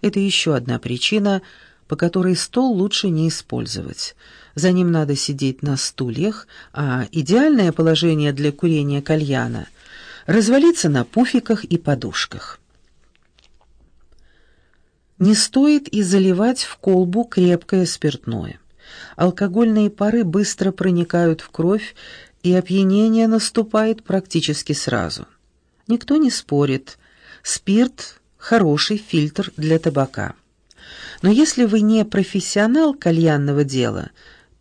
Это еще одна причина, по которой стол лучше не использовать. За ним надо сидеть на стульях, а идеальное положение для курения кальяна — развалиться на пуфиках и подушках. Не стоит и заливать в колбу крепкое спиртное. Алкогольные пары быстро проникают в кровь, и опьянение наступает практически сразу. Никто не спорит. Спирт – хороший фильтр для табака. Но если вы не профессионал кальянного дела,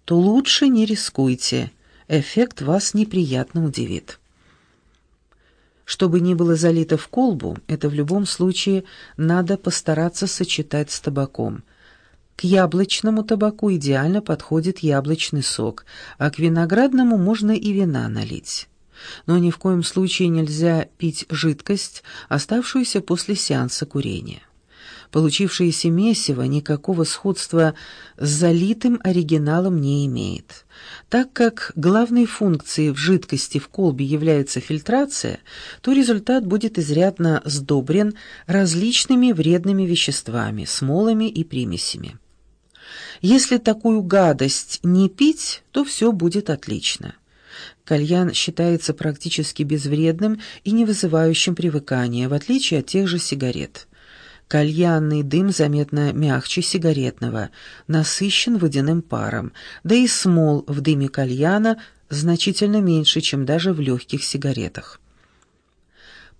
то лучше не рискуйте. Эффект вас неприятно удивит. Чтобы не было залито в колбу, это в любом случае надо постараться сочетать с табаком. К яблочному табаку идеально подходит яблочный сок, а к виноградному можно и вина налить. Но ни в коем случае нельзя пить жидкость, оставшуюся после сеанса курения. Получившееся месиво никакого сходства с залитым оригиналом не имеет. Так как главной функцией в жидкости в колбе является фильтрация, то результат будет изрядно сдобрен различными вредными веществами, смолами и примесями. Если такую гадость не пить, то все будет отлично. Кальян считается практически безвредным и не вызывающим привыкания, в отличие от тех же сигарет. Кальянный дым заметно мягче сигаретного, насыщен водяным паром, да и смол в дыме кальяна значительно меньше, чем даже в легких сигаретах.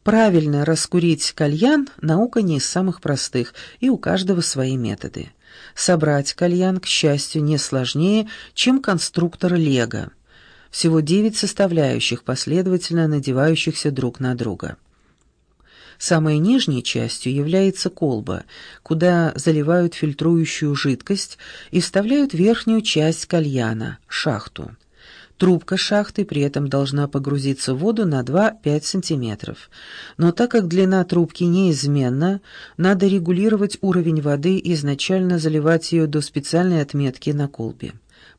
Правильно раскурить кальян – наука не из самых простых, и у каждого свои методы. Собрать кальян, к счастью, не сложнее, чем конструктор лего. Всего девять составляющих, последовательно надевающихся друг на друга. Самой нижней частью является колба, куда заливают фильтрующую жидкость и вставляют верхнюю часть кальяна – шахту. Трубка шахты при этом должна погрузиться в воду на 2-5 см. Но так как длина трубки неизменна, надо регулировать уровень воды и изначально заливать ее до специальной отметки на колбе.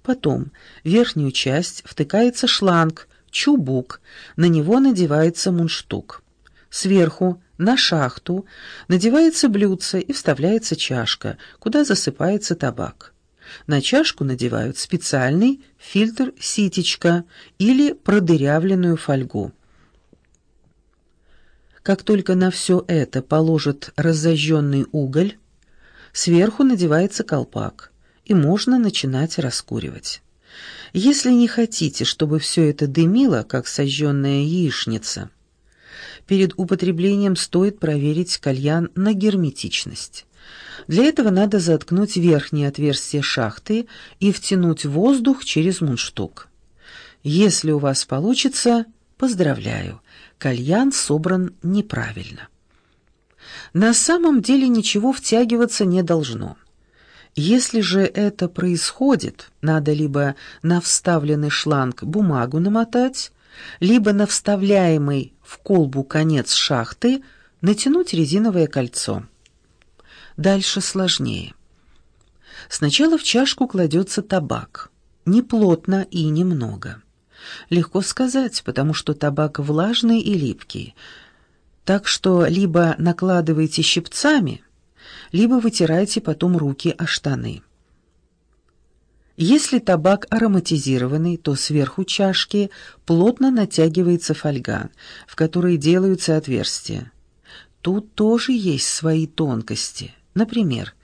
Потом в верхнюю часть втыкается шланг, чубук, на него надевается мундштук. Сверху на шахту надевается блюдце и вставляется чашка, куда засыпается табак. На чашку надевают специальный фильтр-ситечка или продырявленную фольгу. Как только на все это положат разожженный уголь, сверху надевается колпак, и можно начинать раскуривать. Если не хотите, чтобы все это дымило, как сожженная яичница, перед употреблением стоит проверить кальян на герметичность. Для этого надо заткнуть верхнее отверстие шахты и втянуть воздух через мундштук. Если у вас получится, поздравляю, кальян собран неправильно. На самом деле ничего втягиваться не должно. Если же это происходит, надо либо на вставленный шланг бумагу намотать, либо на вставляемый в колбу конец шахты натянуть резиновое кольцо. Дальше сложнее. Сначала в чашку кладется табак. Не плотно и немного. Легко сказать, потому что табак влажный и липкий. Так что либо накладывайте щипцами, либо вытирайте потом руки о штаны. Если табак ароматизированный, то сверху чашки плотно натягивается фольга, в которой делаются отверстия. Тут тоже есть свои тонкости. Например,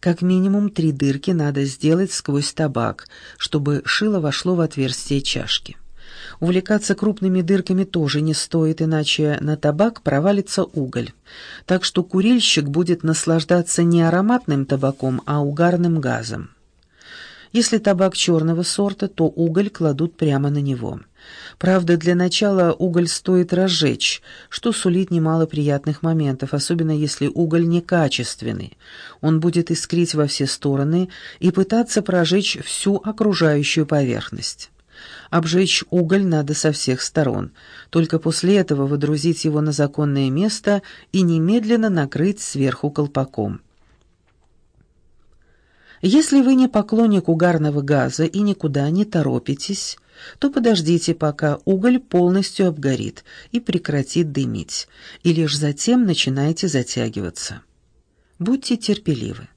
как минимум три дырки надо сделать сквозь табак, чтобы шило вошло в отверстие чашки. Увлекаться крупными дырками тоже не стоит, иначе на табак провалится уголь. Так что курильщик будет наслаждаться не ароматным табаком, а угарным газом. Если табак черного сорта, то уголь кладут прямо на него. Правда, для начала уголь стоит разжечь, что сулит немало приятных моментов, особенно если уголь некачественный. Он будет искрить во все стороны и пытаться прожечь всю окружающую поверхность. Обжечь уголь надо со всех сторон, только после этого выдрузить его на законное место и немедленно накрыть сверху колпаком. Если вы не поклонник угарного газа и никуда не торопитесь, то подождите, пока уголь полностью обгорит и прекратит дымить, и лишь затем начинайте затягиваться. Будьте терпеливы.